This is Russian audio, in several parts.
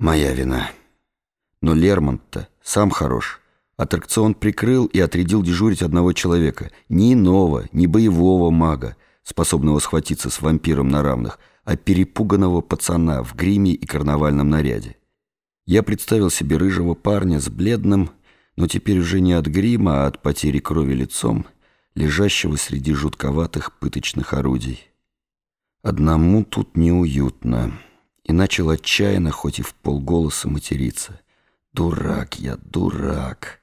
Моя вина. Но Лермонт-то сам хорош. Аттракцион прикрыл и отрядил дежурить одного человека. Ни иного, ни боевого мага, способного схватиться с вампиром на равных, а перепуганного пацана в гриме и карнавальном наряде. Я представил себе рыжего парня с бледным, но теперь уже не от грима, а от потери крови лицом, лежащего среди жутковатых пыточных орудий. Одному тут неуютно, и начал отчаянно, хоть и в полголоса материться. «Дурак я, дурак!»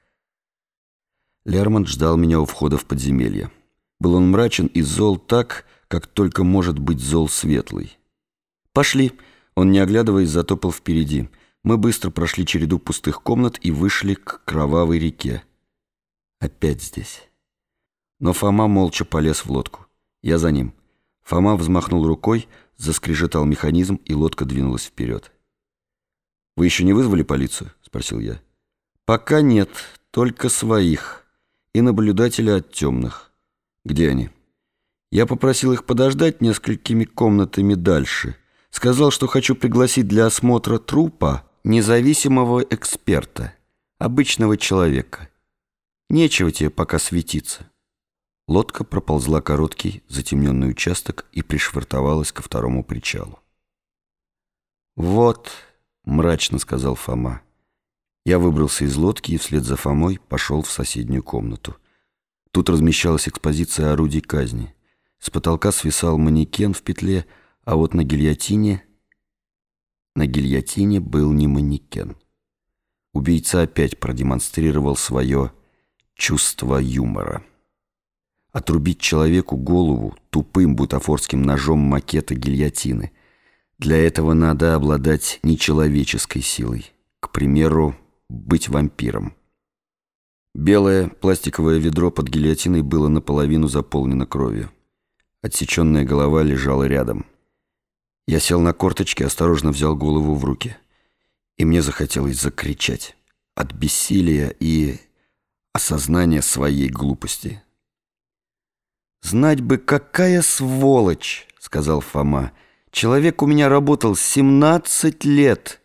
Лермонт ждал меня у входа в подземелье. Был он мрачен и зол так, как только может быть зол светлый. «Пошли!» Он, не оглядываясь, затопал впереди. Мы быстро прошли череду пустых комнат и вышли к кровавой реке. Опять здесь. Но Фома молча полез в лодку. Я за ним. Фома взмахнул рукой, заскрежетал механизм, и лодка двинулась вперед. «Вы еще не вызвали полицию?» — спросил я. «Пока нет, только своих. И наблюдателя от темных. Где они?» Я попросил их подождать несколькими комнатами дальше. Сказал, что хочу пригласить для осмотра трупа независимого эксперта, обычного человека. Нечего тебе пока светиться». Лодка проползла короткий затемненный участок и пришвартовалась ко второму причалу. «Вот», — мрачно сказал Фома. Я выбрался из лодки и вслед за Фомой пошел в соседнюю комнату. Тут размещалась экспозиция орудий казни. С потолка свисал манекен в петле, а вот на гильотине... На гильотине был не манекен. Убийца опять продемонстрировал свое чувство юмора. Отрубить человеку голову тупым бутафорским ножом макета гильотины. Для этого надо обладать нечеловеческой силой. К примеру, быть вампиром. Белое пластиковое ведро под гильотиной было наполовину заполнено кровью. Отсеченная голова лежала рядом. Я сел на корточки, осторожно взял голову в руки. И мне захотелось закричать от бессилия и осознания своей глупости. «Знать бы, какая сволочь!» — сказал Фома. «Человек у меня работал 17 лет!»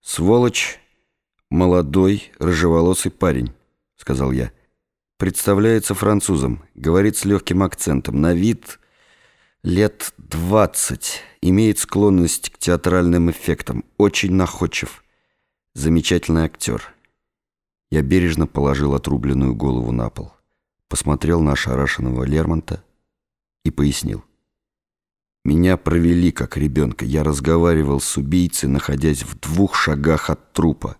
«Сволочь, молодой, рыжеволосый парень», — сказал я. «Представляется французом, говорит с легким акцентом, на вид лет двадцать, имеет склонность к театральным эффектам, очень находчив, замечательный актер». Я бережно положил отрубленную голову на пол посмотрел на ошарашенного Лермонта и пояснил. Меня провели как ребенка. Я разговаривал с убийцей, находясь в двух шагах от трупа.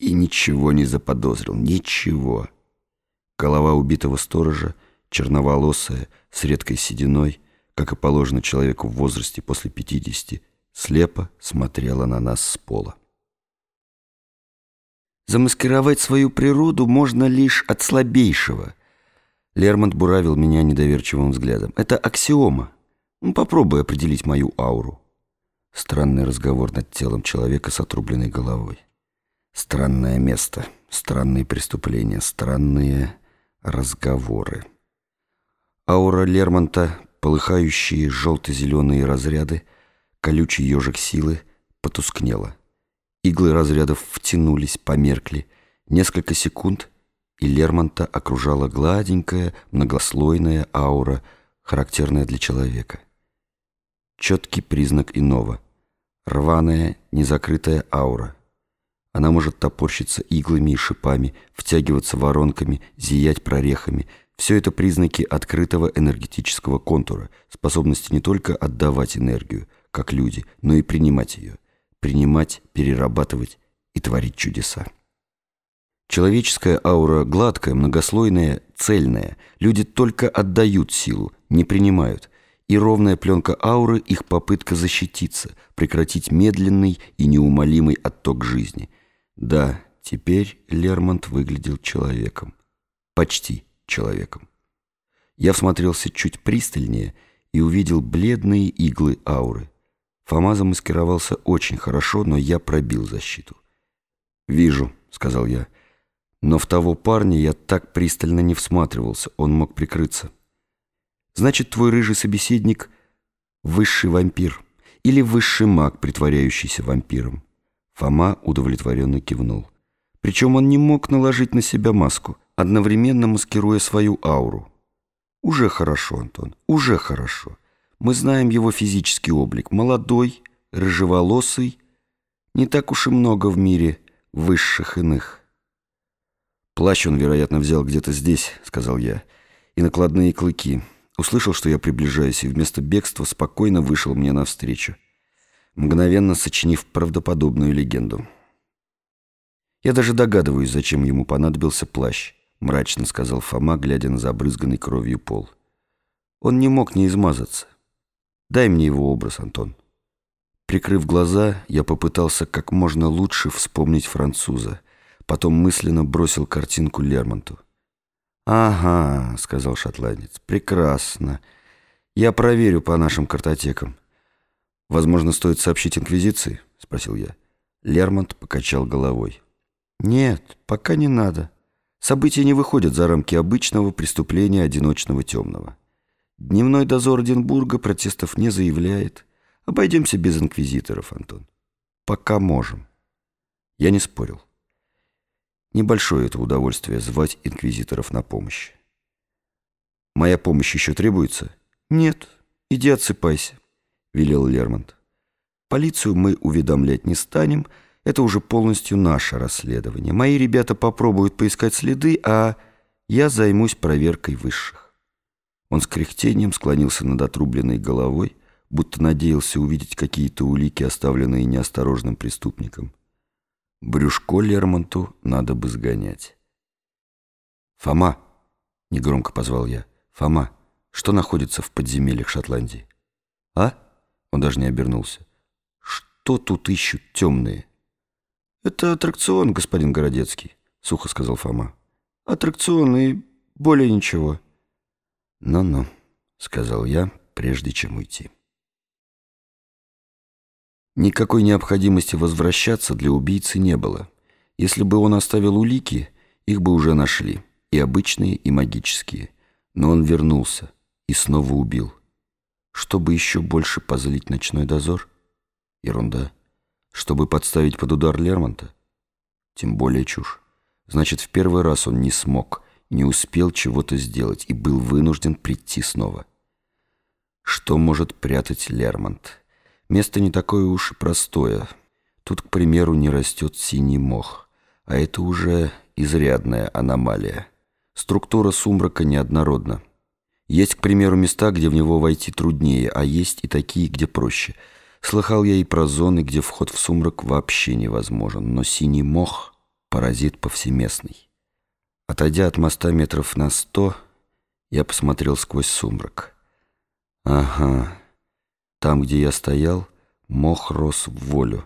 И ничего не заподозрил. Ничего. Голова убитого сторожа, черноволосая, с редкой сединой, как и положено человеку в возрасте после пятидесяти, слепо смотрела на нас с пола. Замаскировать свою природу можно лишь от слабейшего — Лермонт буравил меня недоверчивым взглядом. «Это аксиома. Ну, попробуй определить мою ауру». Странный разговор над телом человека с отрубленной головой. Странное место, странные преступления, странные разговоры. Аура Лермонта, полыхающие желто-зеленые разряды, колючий ежик силы, потускнела. Иглы разрядов втянулись, померкли. Несколько секунд — и Лермонта окружала гладенькая, многослойная аура, характерная для человека. Четкий признак иного. Рваная, незакрытая аура. Она может топорщиться иглами и шипами, втягиваться воронками, зиять прорехами. Все это признаки открытого энергетического контура, способности не только отдавать энергию, как люди, но и принимать ее. Принимать, перерабатывать и творить чудеса. Человеческая аура гладкая, многослойная, цельная. Люди только отдают силу, не принимают. И ровная пленка ауры – их попытка защититься, прекратить медленный и неумолимый отток жизни. Да, теперь Лермонт выглядел человеком. Почти человеком. Я всмотрелся чуть пристальнее и увидел бледные иглы ауры. Фома замаскировался очень хорошо, но я пробил защиту. «Вижу», — сказал я, — но в того парня я так пристально не всматривался, он мог прикрыться. Значит, твой рыжий собеседник — высший вампир. или высший маг, притворяющийся вампиром. Фома удовлетворенно кивнул. Причем он не мог наложить на себя маску, одновременно маскируя свою ауру. Уже хорошо, Антон, уже хорошо. Мы знаем его физический облик. Молодой, рыжеволосый. Не так уж и много в мире высших иных. «Плащ он, вероятно, взял где-то здесь», — сказал я, — «и накладные клыки». Услышал, что я приближаюсь, и вместо бегства спокойно вышел мне навстречу, мгновенно сочинив правдоподобную легенду. «Я даже догадываюсь, зачем ему понадобился плащ», — мрачно сказал Фома, глядя на забрызганный кровью пол. «Он не мог не измазаться. Дай мне его образ, Антон». Прикрыв глаза, я попытался как можно лучше вспомнить француза. Потом мысленно бросил картинку Лермонту. «Ага», — сказал шотландец, — «прекрасно. Я проверю по нашим картотекам». «Возможно, стоит сообщить Инквизиции?» — спросил я. Лермонт покачал головой. «Нет, пока не надо. События не выходят за рамки обычного преступления одиночного темного. Дневной дозор Эдинбурга протестов не заявляет. Обойдемся без инквизиторов, Антон. Пока можем». Я не спорил. Небольшое это удовольствие звать инквизиторов на помощь. «Моя помощь еще требуется?» «Нет, иди отсыпайся», — велел Лермонт. «Полицию мы уведомлять не станем, это уже полностью наше расследование. Мои ребята попробуют поискать следы, а я займусь проверкой высших». Он с кряхтением склонился над отрубленной головой, будто надеялся увидеть какие-то улики, оставленные неосторожным преступником. Брюшко Лермонту надо бы сгонять. «Фома!» — негромко позвал я. «Фома, что находится в подземельях Шотландии?» «А?» — он даже не обернулся. «Что тут ищут темные?» «Это аттракцион, господин Городецкий», — сухо сказал Фома. «Аттракцион и более ничего». «Ну-ну», — сказал я, прежде чем уйти. Никакой необходимости возвращаться для убийцы не было. Если бы он оставил улики, их бы уже нашли, и обычные, и магические. Но он вернулся и снова убил. Чтобы еще больше позлить ночной дозор? Ерунда. Чтобы подставить под удар Лермонта? Тем более чушь. Значит, в первый раз он не смог, не успел чего-то сделать и был вынужден прийти снова. Что может прятать Лермонт? Место не такое уж и простое. Тут, к примеру, не растет синий мох, а это уже изрядная аномалия. Структура сумрака неоднородна. Есть, к примеру, места, где в него войти труднее, а есть и такие, где проще. Слыхал я и про зоны, где вход в сумрак вообще невозможен, но синий мох — паразит повсеместный. Отойдя от моста метров на сто, я посмотрел сквозь сумрак. Ага, там, где я стоял, мох рос в волю.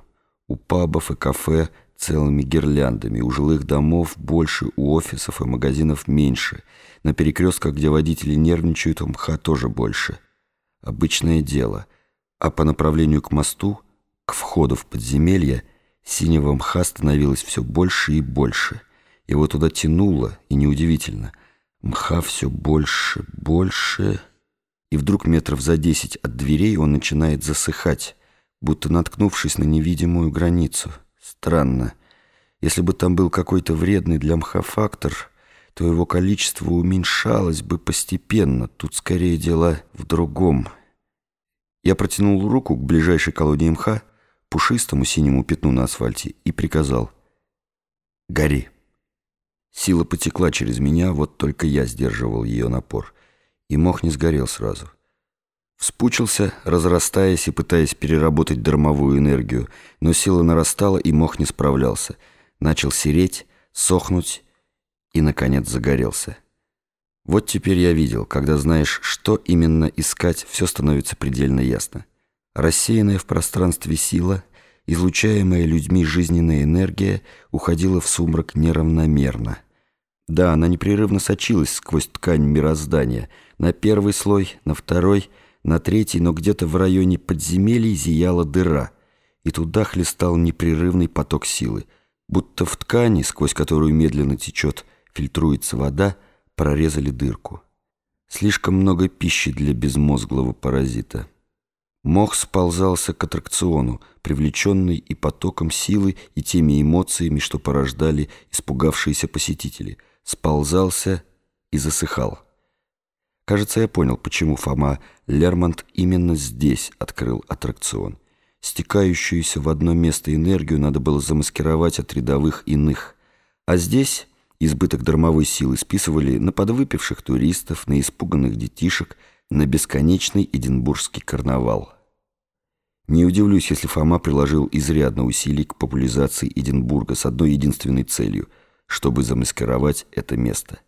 У пабов и кафе целыми гирляндами, у жилых домов больше, у офисов и магазинов меньше. На перекрестках, где водители нервничают, мха тоже больше. Обычное дело. А по направлению к мосту, к входу в подземелье, синего мха становилось все больше и больше. Его туда тянуло, и неудивительно. Мха все больше, больше и вдруг метров за десять от дверей он начинает засыхать, будто наткнувшись на невидимую границу. Странно. Если бы там был какой-то вредный для мха фактор, то его количество уменьшалось бы постепенно. Тут скорее дело в другом. Я протянул руку к ближайшей колонии мха, пушистому синему пятну на асфальте, и приказал «Гори». Сила потекла через меня, вот только я сдерживал ее напор и мох не сгорел сразу. Вспучился, разрастаясь и пытаясь переработать дармовую энергию, но сила нарастала, и мох не справлялся. Начал сереть, сохнуть и, наконец, загорелся. Вот теперь я видел, когда знаешь, что именно искать, все становится предельно ясно. Рассеянная в пространстве сила, излучаемая людьми жизненная энергия уходила в сумрак неравномерно — да, она непрерывно сочилась сквозь ткань мироздания. На первый слой, на второй, на третий, но где-то в районе подземелий зияла дыра. И туда хлестал непрерывный поток силы. Будто в ткани, сквозь которую медленно течет, фильтруется вода, прорезали дырку. Слишком много пищи для безмозглого паразита. Мох сползался к аттракциону, привлеченный и потоком силы, и теми эмоциями, что порождали испугавшиеся посетители. Сползался и засыхал. Кажется, я понял, почему Фома Лермонт именно здесь открыл аттракцион. Стекающуюся в одно место энергию надо было замаскировать от рядовых иных. А здесь избыток дармовой силы списывали на подвыпивших туристов, на испуганных детишек, на бесконечный Эдинбургский карнавал. Не удивлюсь, если Фома приложил изрядно усилий к популяризации Эдинбурга с одной единственной целью, чтобы замаскировать это место.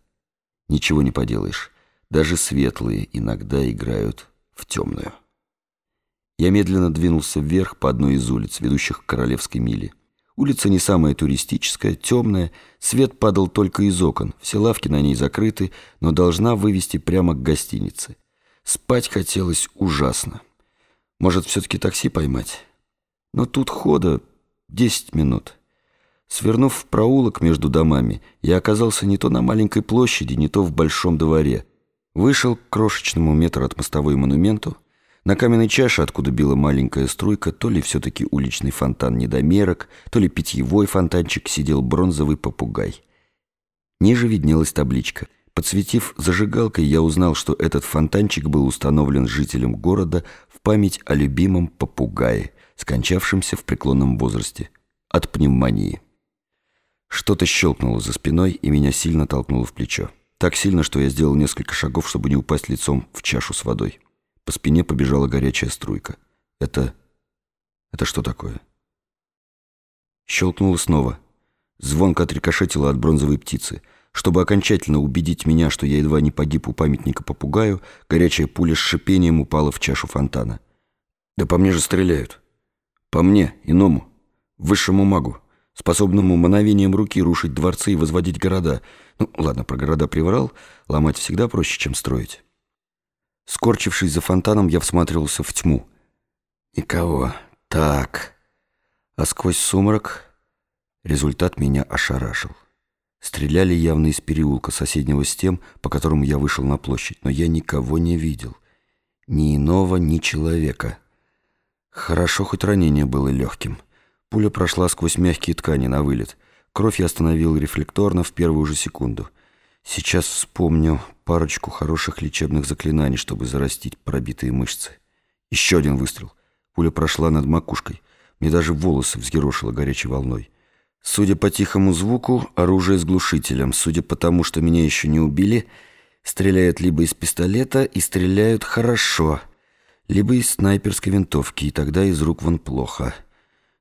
Ничего не поделаешь. Даже светлые иногда играют в темную. Я медленно двинулся вверх по одной из улиц, ведущих к Королевской миле. Улица не самая туристическая, темная, свет падал только из окон, все лавки на ней закрыты, но должна вывести прямо к гостинице. Спать хотелось ужасно. Может, все-таки такси поймать? Но тут хода 10 минут. Свернув в проулок между домами, я оказался не то на маленькой площади, не то в большом дворе. Вышел к крошечному метру от мостовой монументу. На каменной чаше, откуда била маленькая струйка, то ли все-таки уличный фонтан недомерок, то ли питьевой фонтанчик сидел бронзовый попугай. Ниже виднелась табличка — Подсветив зажигалкой, я узнал, что этот фонтанчик был установлен жителем города в память о любимом попугае, скончавшемся в преклонном возрасте от пневмонии. Что-то щелкнуло за спиной и меня сильно толкнуло в плечо. Так сильно, что я сделал несколько шагов, чтобы не упасть лицом в чашу с водой. По спине побежала горячая струйка. Это... это что такое? Щелкнуло снова. Звонко отрикошетило от бронзовой птицы — чтобы окончательно убедить меня, что я едва не погиб у памятника попугаю, горячая пуля с шипением упала в чашу фонтана. «Да по мне же стреляют. По мне, иному, высшему магу, способному мановением руки рушить дворцы и возводить города. Ну, ладно, про города приврал, ломать всегда проще, чем строить». Скорчившись за фонтаном, я всматривался в тьму. «Никого. Так». А сквозь сумрак результат меня ошарашил. Стреляли явно из переулка, соседнего с тем, по которому я вышел на площадь, но я никого не видел. Ни иного, ни человека. Хорошо, хоть ранение было легким. Пуля прошла сквозь мягкие ткани на вылет. Кровь я остановил рефлекторно в первую же секунду. Сейчас вспомню парочку хороших лечебных заклинаний, чтобы зарастить пробитые мышцы. Еще один выстрел. Пуля прошла над макушкой. Мне даже волосы взъерошило горячей волной. Судя по тихому звуку, оружие с глушителем. Судя по тому, что меня еще не убили, стреляют либо из пистолета и стреляют хорошо, либо из снайперской винтовки, и тогда из рук вон плохо.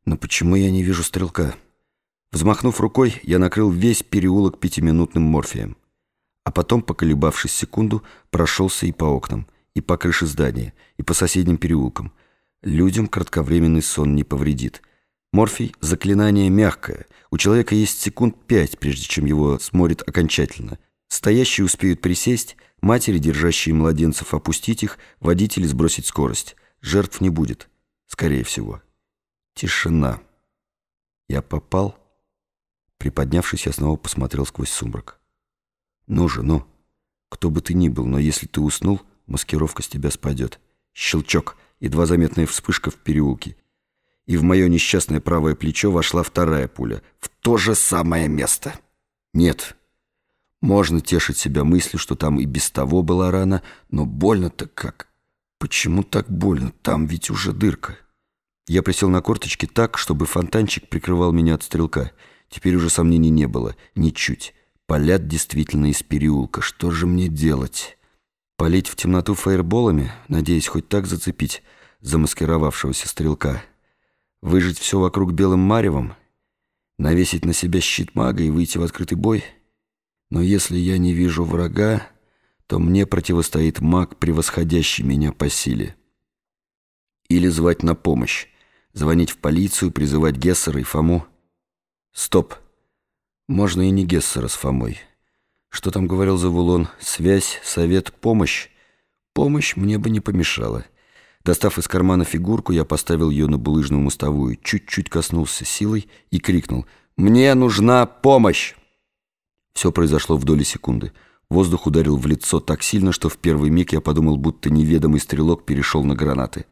Но почему я не вижу стрелка? Взмахнув рукой, я накрыл весь переулок пятиминутным морфием. А потом, поколебавшись секунду, прошелся и по окнам, и по крыше здания, и по соседним переулкам. Людям кратковременный сон не повредит — Морфий – заклинание мягкое. У человека есть секунд пять, прежде чем его сморит окончательно. Стоящие успеют присесть, матери, держащие младенцев, опустить их, водители сбросить скорость. Жертв не будет, скорее всего. Тишина. Я попал. Приподнявшись, я снова посмотрел сквозь сумрак. Ну же, ну. Кто бы ты ни был, но если ты уснул, маскировка с тебя спадет. Щелчок, едва заметная вспышка в переулке и в мое несчастное правое плечо вошла вторая пуля, в то же самое место. Нет, можно тешить себя мыслью, что там и без того была рана, но больно-то как? Почему так больно? Там ведь уже дырка. Я присел на корточки так, чтобы фонтанчик прикрывал меня от стрелка. Теперь уже сомнений не было, ничуть. Полят действительно из переулка. Что же мне делать? Полить в темноту фаерболами, надеясь хоть так зацепить замаскировавшегося стрелка? Выжить все вокруг белым маревом, навесить на себя щит мага и выйти в открытый бой? Но если я не вижу врага, то мне противостоит маг, превосходящий меня по силе. Или звать на помощь, звонить в полицию, призывать Гессера и Фому. Стоп. Можно и не Гессера с Фомой. Что там говорил Завулон? Связь, совет, помощь? Помощь мне бы не помешала. Достав из кармана фигурку, я поставил ее на булыжную мостовую, чуть-чуть коснулся силой и крикнул «Мне нужна помощь!». Все произошло в доли секунды. Воздух ударил в лицо так сильно, что в первый миг я подумал, будто неведомый стрелок перешел на гранаты.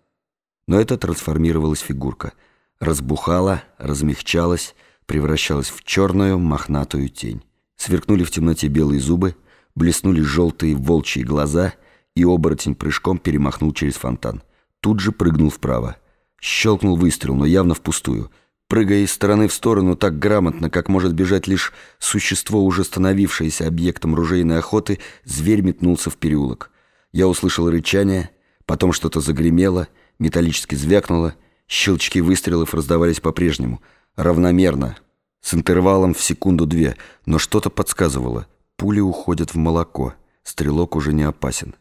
Но это трансформировалась фигурка. Разбухала, размягчалась, превращалась в черную мохнатую тень. Сверкнули в темноте белые зубы, блеснули желтые волчьи глаза, и оборотень прыжком перемахнул через фонтан. Тут же прыгнул вправо. Щелкнул выстрел, но явно впустую. Прыгая из стороны в сторону так грамотно, как может бежать лишь существо, уже становившееся объектом ружейной охоты, зверь метнулся в переулок. Я услышал рычание, потом что-то загремело, металлически звякнуло, щелчки выстрелов раздавались по-прежнему, равномерно, с интервалом в секунду-две, но что-то подсказывало. Пули уходят в молоко, стрелок уже не опасен.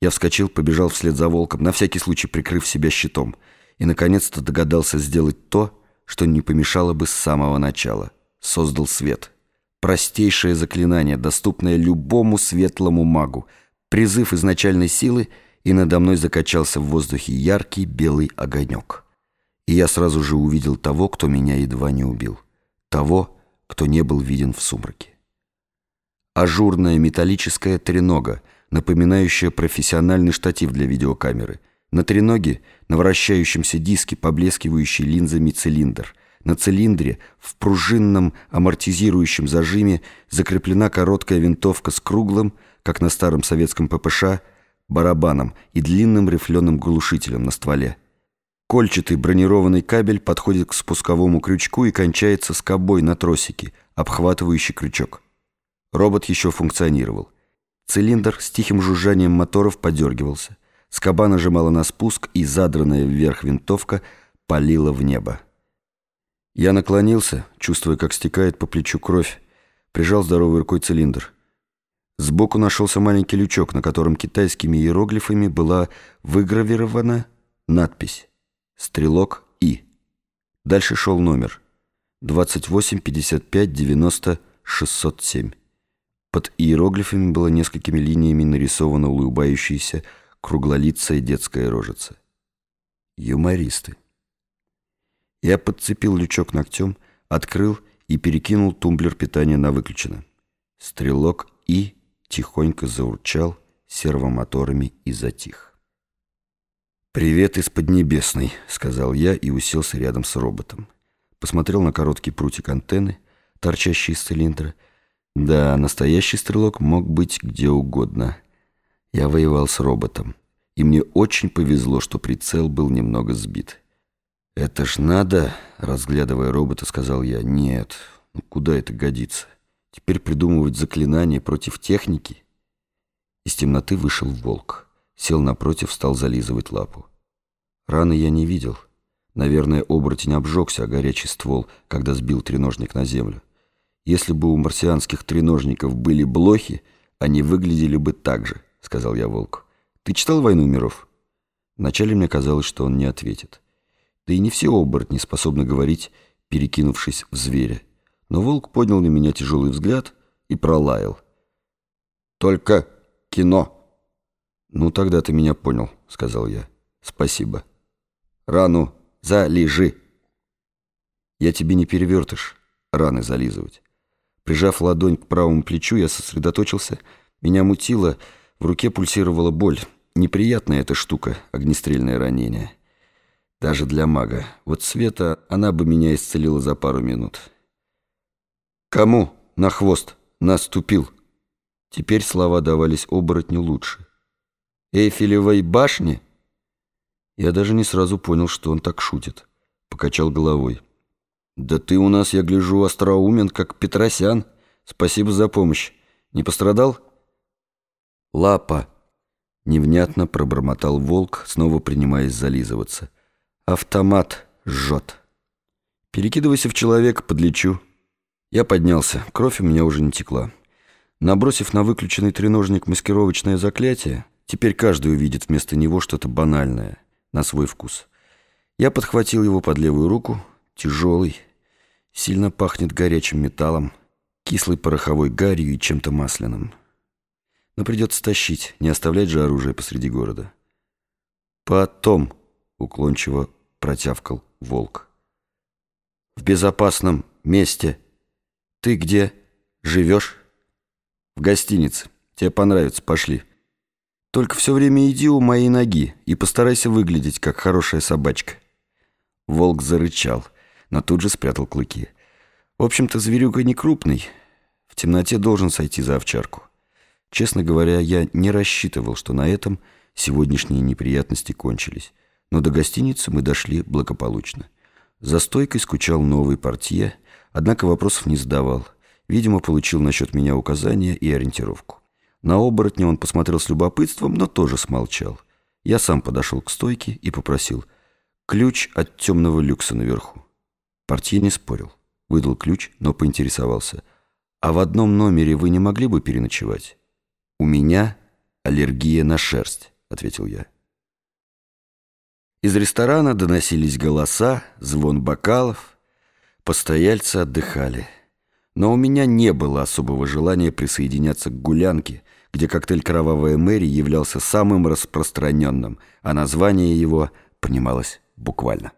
Я вскочил, побежал вслед за волком, на всякий случай прикрыв себя щитом — и, наконец-то, догадался сделать то, что не помешало бы с самого начала. Создал свет. Простейшее заклинание, доступное любому светлому магу. Призыв изначальной силы, и надо мной закачался в воздухе яркий белый огонек. И я сразу же увидел того, кто меня едва не убил. Того, кто не был виден в сумраке. Ажурная металлическая тренога, напоминающая профессиональный штатив для видеокамеры — на треноге, на вращающемся диске, поблескивающий линзами цилиндр. На цилиндре, в пружинном амортизирующем зажиме, закреплена короткая винтовка с круглым, как на старом советском ППШ, барабаном и длинным рифленым глушителем на стволе. Кольчатый бронированный кабель подходит к спусковому крючку и кончается скобой на тросике, обхватывающий крючок. Робот еще функционировал. Цилиндр с тихим жужжанием моторов подергивался. Скоба нажимала на спуск, и задранная вверх винтовка палила в небо. Я наклонился, чувствуя, как стекает по плечу кровь, прижал здоровой рукой цилиндр. Сбоку нашелся маленький лючок, на котором китайскими иероглифами была выгравирована надпись «Стрелок И». Дальше шел номер 28 55 90 607. Под иероглифами было несколькими линиями нарисовано улыбающееся круглолицая детская рожица. Юмористы. Я подцепил лючок ногтем, открыл и перекинул тумблер питания на выключено. Стрелок И тихонько заурчал сервомоторами и затих. «Привет из Поднебесной», — сказал я и уселся рядом с роботом. Посмотрел на короткий прутик антенны, торчащий из цилиндра. Да, настоящий стрелок мог быть где угодно. Я воевал с роботом, и мне очень повезло, что прицел был немного сбит. «Это ж надо», — разглядывая робота, сказал я. «Нет, ну куда это годится? Теперь придумывать заклинания против техники?» Из темноты вышел волк. Сел напротив, стал зализывать лапу. Раны я не видел. Наверное, оборотень обжегся о горячий ствол, когда сбил треножник на землю. Если бы у марсианских треножников были блохи, они выглядели бы так же сказал я волку. «Ты читал «Войну миров»?» Вначале мне казалось, что он не ответит. Да и не все оборотни способны говорить, перекинувшись в зверя. Но волк поднял на меня тяжелый взгляд и пролаял. «Только кино!» «Ну, тогда ты меня понял», — сказал я. «Спасибо. Рану залижи!» «Я тебе не перевертыш раны зализывать». Прижав ладонь к правому плечу, я сосредоточился. Меня мутило, в руке пульсировала боль. Неприятная эта штука, огнестрельное ранение. Даже для мага. Вот Света, она бы меня исцелила за пару минут. «Кому на хвост наступил?» Теперь слова давались оборотню лучше. «Эйфелевой башни?» Я даже не сразу понял, что он так шутит. Покачал головой. «Да ты у нас, я гляжу, остроумен, как Петросян. Спасибо за помощь. Не пострадал?» «Лапа!» — невнятно пробормотал волк, снова принимаясь зализываться. «Автомат жжет!» «Перекидывайся в человека, подлечу!» Я поднялся, кровь у меня уже не текла. Набросив на выключенный треножник маскировочное заклятие, теперь каждый увидит вместо него что-то банальное, на свой вкус. Я подхватил его под левую руку, тяжелый, сильно пахнет горячим металлом, кислой пороховой гарью и чем-то масляным. Но придется тащить, не оставлять же оружие посреди города. «Потом», — уклончиво протявкал волк. «В безопасном месте. Ты где? Живешь?» «В гостинице. Тебе понравится, пошли». Только все время иди у моей ноги и постарайся выглядеть, как хорошая собачка». Волк зарычал, но тут же спрятал клыки. В общем-то, зверюга не крупный. В темноте должен сойти за овчарку. Честно говоря, я не рассчитывал, что на этом сегодняшние неприятности кончились. Но до гостиницы мы дошли благополучно. За стойкой скучал новый портье, однако вопросов не задавал. Видимо, получил насчет меня указания и ориентировку. На оборотня он посмотрел с любопытством, но тоже смолчал. Я сам подошел к стойке и попросил ключ от темного люкса наверху. Портье не спорил. Выдал ключ, но поинтересовался. «А в одном номере вы не могли бы переночевать?» «У меня аллергия на шерсть», — ответил я. Из ресторана доносились голоса, звон бокалов. Постояльцы отдыхали. Но у меня не было особого желания присоединяться к гулянке, где коктейль «Кровавая Мэри» являлся самым распространенным, а название его понималось буквально.